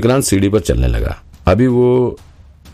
विक्रांत सीढ़ी पर चलने लगा। अभी वो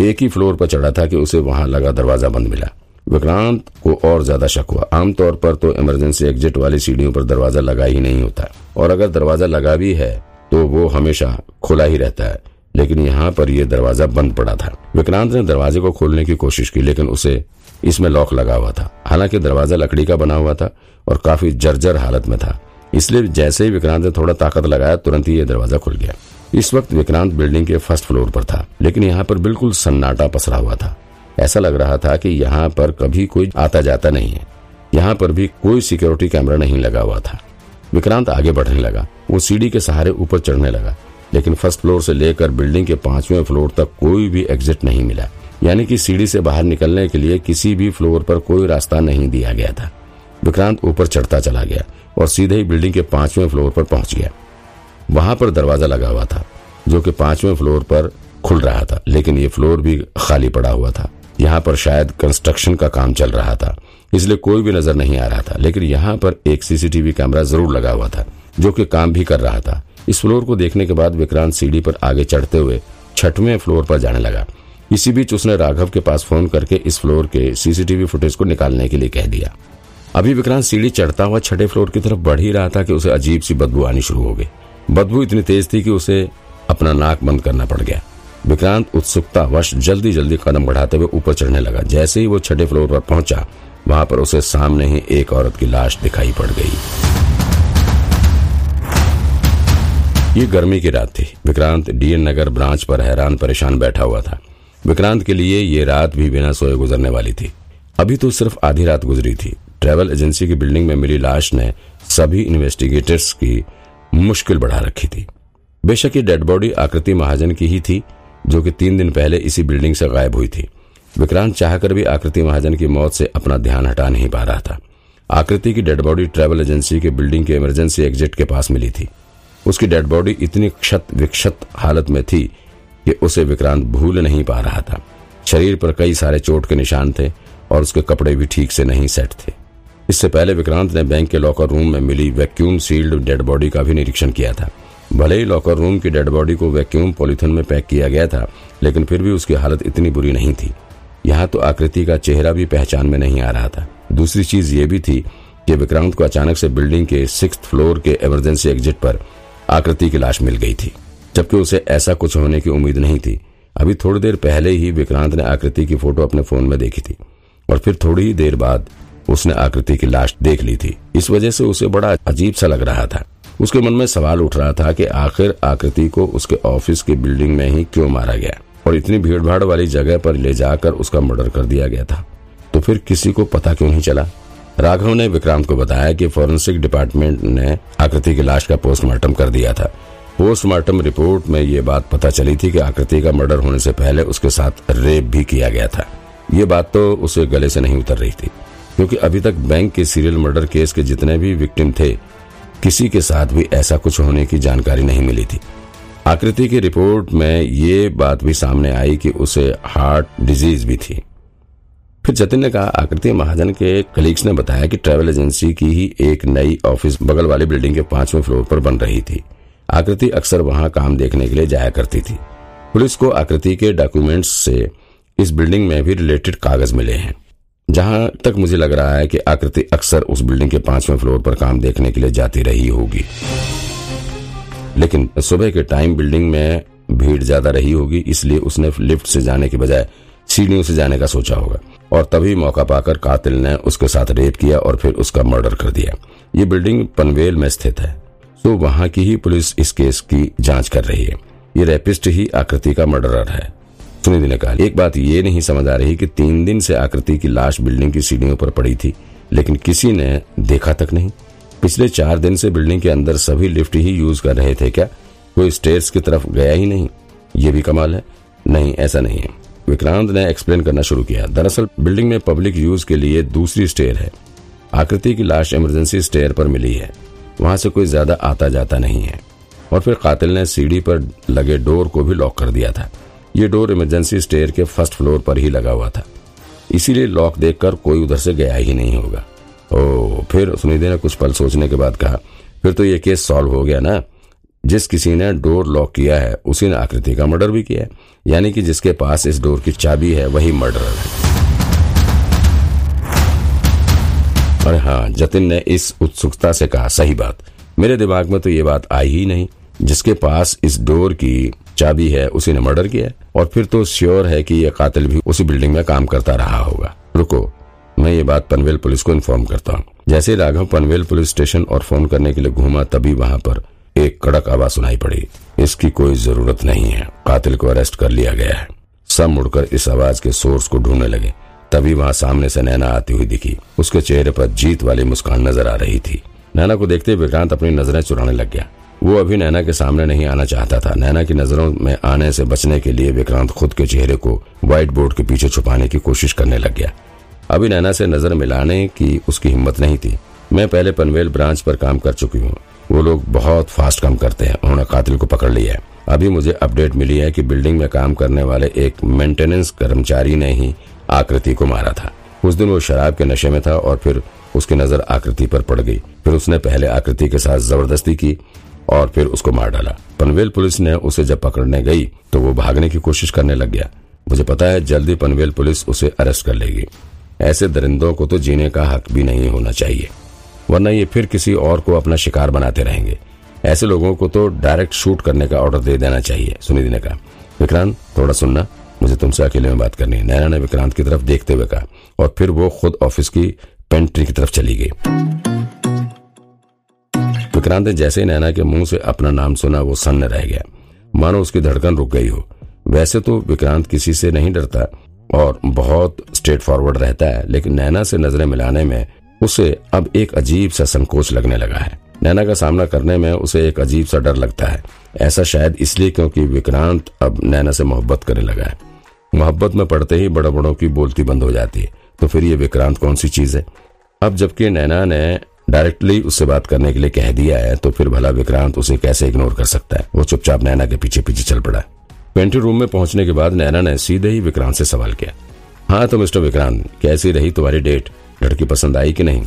एक ही फ्लोर पर चढ़ा था कि उसे वहाँ लगा दरवाज़ा बंद मिला। विक्रांत को और ज़्यादा शक हुआ। आमतौर पर तो इमरजेंसी एग्जिट वाली सीढ़ियों पर दरवाज़ा लगा ही नहीं होता। और अगर दरवाज़ा लगा भी है तो वो हमेशा खुला ही रहता है। लेकिन यहाँ पर यह दरवाज़ा बंद पड़ा था। विक्रांत ने दरवाजे को खोलने की कोशिश की, लेकिन उसे इसमें लॉक लगा हुआ था। हालाँकि दरवाज़ा लकड़ी का बना हुआ था और काफ़ी जर्जर हालत में था। इसलिए जैसे ही विक्रांत ने थोड़ा ताकत लगाया, तुरंत ही यह दरवाज़ा खुल गया। इस वक्त विक्रांत बिल्डिंग के फ़र्स्ट फ्लोर पर था, लेकिन यहाँ पर बिल्कुल सन्नाटा पसरा हुआ था। ऐसा लग रहा था कि यहाँ पर कभी कोई आता जाता नहीं है। यहाँ पर भी कोई सिक्योरिटी कैमरा नहीं लगा हुआ था। विक्रांत आगे बढ़ने लगा। वो सीढ़ी के सहारे ऊपर चढ़ने लगा, लेकिन फ़र्स्ट फ्लोर से लेकर बिल्डिंग के पाँचवें फ्लोर तक कोई भी एग्जिट नहीं मिला। यानी कि सीढ़ी से बाहर निकलने के लिए किसी भी फ्लोर पर कोई रास्ता नहीं दिया गया था। विक्रांत ऊपर चढ़ता चला गया और सीधे ही बिल्डिंग के पाँचवें फ्लोर पर पहुँच गया। वहाँ पर दरवाज़ा लगा हुआ था, जो कि पाँचवें फ्लोर पर खुल रहा था, लेकिन ये फ्लोर भी खाली पड़ा हुआ था। यहाँ पर शायद कंस्ट्रक्शन का काम चल रहा था, इसलिए कोई भी नज़र नहीं आ रहा था, लेकिन यहाँ पर एक सीसीटीवी कैमरा ज़रूर लगा हुआ था, जो कि काम भी कर रहा था। इस फ्लोर को देखने के बाद विक्रांत सीढ़ी पर आगे चढ़ते हुए छठवें फ्लोर पर जाने लगा। इसी बीच उसने राघव के पास फ़ोन करके इस फ्लोर के सीसीटीवी फुटेज को निकालने के लिए कह दिया। अभी विक्रांत सीढ़ी चढ़ता हुआ छठे फ्लोर की तरफ़ बढ़ ही रहा था कि उसे अजीब सी बदबू आनी शुरू हो गई। बदबू इतनी तेज थी कि उसे अपना नाक बंद करना पड़ गया। विक्रांत उत्सुकता वश जल्दी जल्दी कदम बढ़ाते हुए ऊपर चढ़ने लगा। जैसे ही वो छठे फ्लोर पर पहुँचा, वहाँ पर उसे सामने ही एक औरत की लाश दिखाई पड़ गई। ये गर्मी की रात थी। विक्रांत डीएन नगर ब्रांच पर हैरान परेशान बैठा हुआ था। विक्रांत के लिए ये रात भी बिना सोए गुजरने वाली थी। अभी तो सिर्फ़ आधी रात गुजरी थी। ट्रेवल एजेंसी की बिल्डिंग में मिली लाश ने सभी इन्वेस्टिगेटर्स की मुश्किल बढ़ा रखी थी। बेशक ये डेड बॉडी आकृति महाजन की ही थी, जो कि तीन दिन पहले इसी बिल्डिंग से गायब हुई थी। विक्रांत चाहकर भी आकृति महाजन की मौत से अपना ध्यान हटा नहीं पा रहा था। आकृति की डेड बॉडी ट्रेवल एजेंसी के बिल्डिंग के इमरजेंसी एग्जिट के पास मिली थी। उसकी डेड बॉडी इतनी क्षत विक्षत हालत में थी कि उसे विक्रांत भूल नहीं पा रहा था। शरीर पर कई सारे चोट के निशान थे और उसके कपड़े भी ठीक से नहीं सेट थे। इससे पहले विक्रांत ने बैंक के लॉकर रूम में मिली वैक्यूम सील्ड डेड बॉडी का भी निरीक्षण किया था। भले ही लॉकर रूम की डेड बॉडी को वैक्यूम पॉलिथीन में पैक किया गया था, लेकिन फिर भी उसकी हालत इतनी बुरी नहीं थी। यहाँ तो आकृति का चेहरा भी पहचान में नहीं आ रहा था। दूसरी चीज़ ये भी थी कि विक्रांत को अचानक से बिल्डिंग के सिक्स फ्लोर के इमरजेंसी एग्जिट पर आकृति की लाश मिल गई थी, जबकि उसे ऐसा कुछ होने की उम्मीद नहीं थी। अभी थोड़ी देर पहले ही विक्रांत ने आकृति की फ़ोटो अपने फ़ोन में देखी थी, और फिर थोड़ी ही देर बाद उसने आकृति की लाश देख ली थी। इस वजह से उसे बड़ा अजीब सा लग रहा था। उसके मन में सवाल उठ रहा था कि आखिर आकृति को उसके ऑफ़िस की बिल्डिंग में ही क्यों मारा गया? और इतनी भीड़ भाड़ वाली जगह पर ले जाकर उसका मर्डर कर दिया गया था। तो फिर किसी को पता क्यों नहीं चला? राघव ने विक्रांत को बताया कि फॉरेंसिक डिपार्टमेंट ने आकृति की लाश का पोस्टमार्टम कर दिया था। पोस्टमार्टम रिपोर्ट में ये बात पता चली थी कि आकृति का मर्डर होने से पहले उसके साथ रेप भी किया गया था। ये बात तो उसे गले से नहीं उतर रही थी। क्योंकि अभी तक बैंक के सीरियल मर्डर केस के जितने भी विक्टिम थे, किसी के साथ भी ऐसा कुछ होने की जानकारी नहीं मिली थी। आकृति की रिपोर्ट में ये बात भी सामने आई कि उसे हार्ट डिज़ीज़ भी थी। फिर जतिन ने कहा, आकृति महाजन के कलीग्स ने बताया कि ट्रैवल एजेंसी की ही एक नई ऑफ़िस बगल वाली बिल्डिंग के पाँचवें फ्लोर पर बन रही थी। आकृति अक्सर वहाँ काम देखने के लिए जाया करती थी। पुलिस को आकृति के डॉक्यूमेंट्स से इस बिल्डिंग में भी रिलेटेड कागज़ मिले हैं। जहाँ तक मुझे लग रहा है कि आकृति अक्सर उस बिल्डिंग के पाँचवें फ्लोर पर काम देखने के लिए जाती रही होगी। लेकिन सुबह के टाइम बिल्डिंग में भीड़ ज़्यादा रही होगी, इसलिए उसने लिफ्ट से जाने के बजाय सीढ़ियों से जाने का सोचा होगा। और तभी मौका पाकर कातिल ने उसके साथ रेप किया और फिर उसका मर्डर कर दिया। ये बिल्डिंग पनवेल में स्थित है। तो वहाँ की ही पुलिस इस केस की जाँच कर रही है। ये रेपिस्ट ही आकृति का मर्डरर है। सुनिधि ने कहा एक बात ये नहीं समझ आ रही कि तीन दिन से आकृति की लाश बिल्डिंग की सीढ़ियों पर पड़ी थी, लेकिन किसी ने देखा तक नहीं। पिछले चार दिन से बिल्डिंग के अंदर सभी लिफ्ट ही यूज़ कर रहे थे क्या? कोई स्टेयर्स की तरफ़ गया ही नहीं। ये भी कमाल है। नहीं, ऐसा नहीं है। विक्रांत ने एक्सप्लेन करना शुरू किया। दरअसल, बिल्डिंग में पब्लिक यूज़ के लिए दूसरी स्टेयर है। आकृति की लाश इमरजेंसी स्टेयर पर मिली है। वहाँ से कोई ज़्यादा आता जाता नहीं है। और फिर कातिल ने सीढ़ी पर लगे डोर को भी लॉक कर दिया था। ये डोर इमरजेंसी स्टेयर के फ़र्स्ट फ्लोर पर ही लगा हुआ था। इसीलिए लॉक देखकर कोई उधर से गया ही नहीं होगा। ओ फिर सुनिधि ने कुछ पल सोचने के बाद कहा, फिर तो ये केस सॉल्व हो गया ना। जिस किसी ने डोर लॉक किया है, उसी ने आकृति का मर्डर भी किया है। यानी कि जिसके पास इस डोर की चाबी है, वही मर्डरर है। और हाँ जतिन ने इस उत्सुकता से कहा, सही बात। मेरे दिमाग में तो ये बात आई ही नहीं। जिसके पास इस डोर की चाबी है, उसी ने मर्डर किया और फिर तो श्योर है कि यह कातिल भी उसी बिल्डिंग में काम करता रहा होगा। रुको, मैं ये बात पनवेल पुलिस को इन्फॉर्म करता हूँ। जैसे राघव पनवेल पुलिस स्टेशन और फ़ोन करने के लिए घूमा, तभी वहाँ पर एक कड़क आवाज़ सुनाई पड़ी। इसकी कोई ज़रूरत नहीं है। कातिल को अरेस्ट कर लिया गया है। सब मुड़कर इस आवाज़ के सोर्स को ढूँढने लगे। तभी वहाँ सामने से नैना आती हुई दिखी। उसके चेहरे पर जीत वाली मुस्कान नज़र आ रही थी। नैना को देखते विक्रांत अपनी नज़रें चुराने लग गया। वो अभी नैना के सामने नहीं आना चाहता था। नैना की नज़रों में आने से बचने के लिए विक्रांत खुद के चेहरे को व्हाइट बोर्ड के पीछे छुपाने की कोशिश करने लग गया। अभी नैना से नज़र मिलाने की उसकी हिम्मत नहीं थी। मैं पहले पनवेल ब्रांच पर काम कर चुकी हूँ। वो लोग बहुत फास्ट काम करते हैं। उन्होंने कातिल को पकड़ लिया है। अभी मुझे अपडेट मिली है कि बिल्डिंग में काम करने वाले एक मेंटेनेंस कर्मचारी ने ही आकृति को मारा था। उस दिन वो शराब के नशे में था और फिर उसकी नज़र आकृति पर पड़ गई। फिर उसने पहले आकृति के साथ ज़बरदस्ती की और फिर उसको मार डाला। पनवेल पुलिस ने उसे जब पकड़ने गई तो वो भागने की कोशिश करने लग गया। मुझे पता है, जल्दी पनवेल पुलिस उसे अरेस्ट कर लेगी। ऐसे दरिंदों को तो जीने का हक भी नहीं होना चाहिए। वरना ये फिर किसी और को अपना शिकार बनाते रहेंगे। ऐसे लोगों को तो डायरेक्ट शूट करने का ऑर्डर दे देना चाहिए, सुनिधि ने कहा। विक्रांत, थोड़ा सुनना। मुझे तुमसे अकेले में बात करनी है। नैना ने विक्रांत की तरफ़ देखते हुए कहा, और फिर वो खुद ऑफ़िस की पेंट्री की तरफ़ चली गई। विक्रांत ने जैसे ही नैना के मुँह से अपना नाम सुना, वो सन्न रह गया। मानो उसकी धड़कन रुक गई हो। वैसे तो विक्रांत किसी से नहीं डरता और बहुत स्ट्रेट फॉरवर्ड रहता है, लेकिन नैना से नज़रें मिलाने में उसे अब एक अजीब सा संकोच लगने लगा है। नैना का सामना करने में उसे एक अजीब सा डर लगता है। ऐसा शायद इसलिए क्योंकि विक्रांत अब नैना से मोहब्बत करने लगा है। मोहब्बत में पड़ते ही बड़ा बड़ों की बोलती बंद हो जाती है। तो फिर ये विक्रांत कौन सी चीज़ है? अब जबकि नैना ने डायरेक्टली उससे बात करने के लिए कह दिया है तो फिर भला विक्रांत उसे कैसे इग्नोर कर सकता है? वो चुपचाप नैना के पीछे पीछे चल पड़ा। पेंटिंग रूम में पहुँचने के बाद नैना ने सीधे ही विक्रांत से सवाल किया। हाँ तो मिस्टर विक्रांत, कैसी रही तुम्हारी डेट? लड़की पसंद आई कि नहीं?